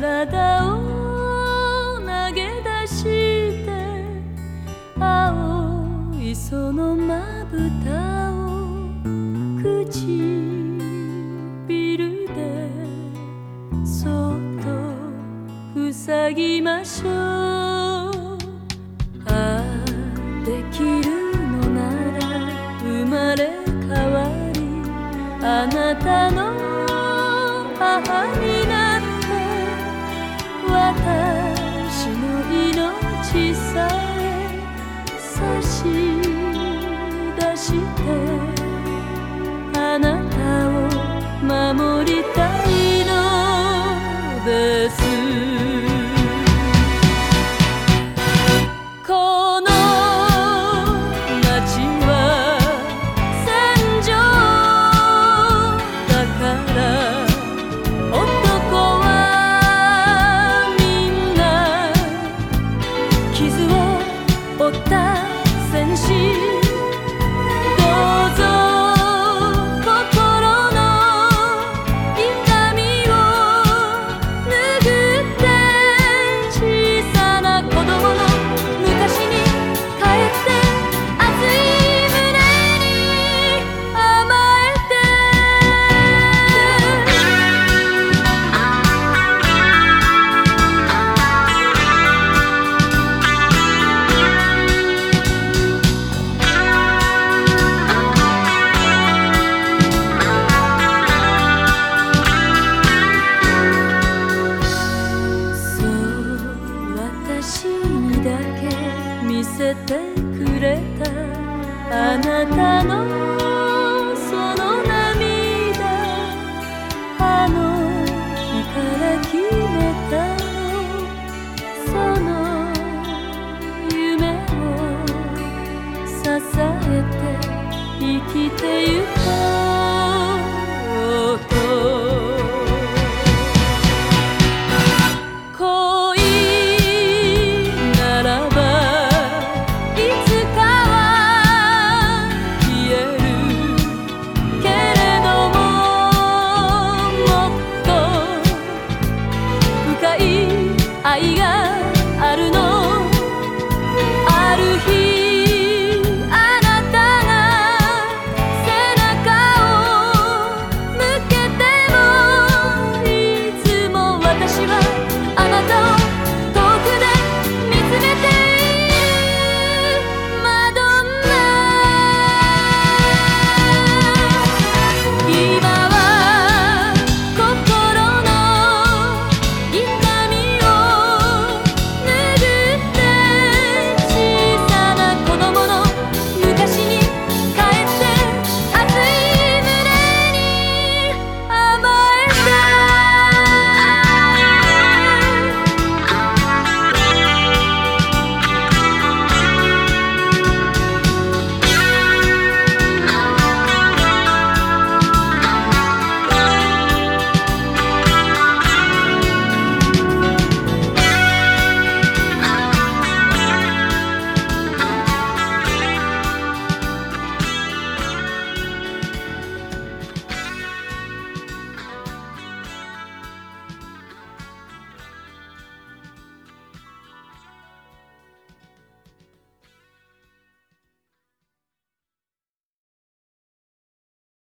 体を投げ出して青いそのまぶたを唇でそっと塞ぎましょう。ああできるのなら生まれ変わりあなたの母にあなたを守りたいのです。この街は戦場だから男はみんな傷を負った戦士。せてくれた。あなたの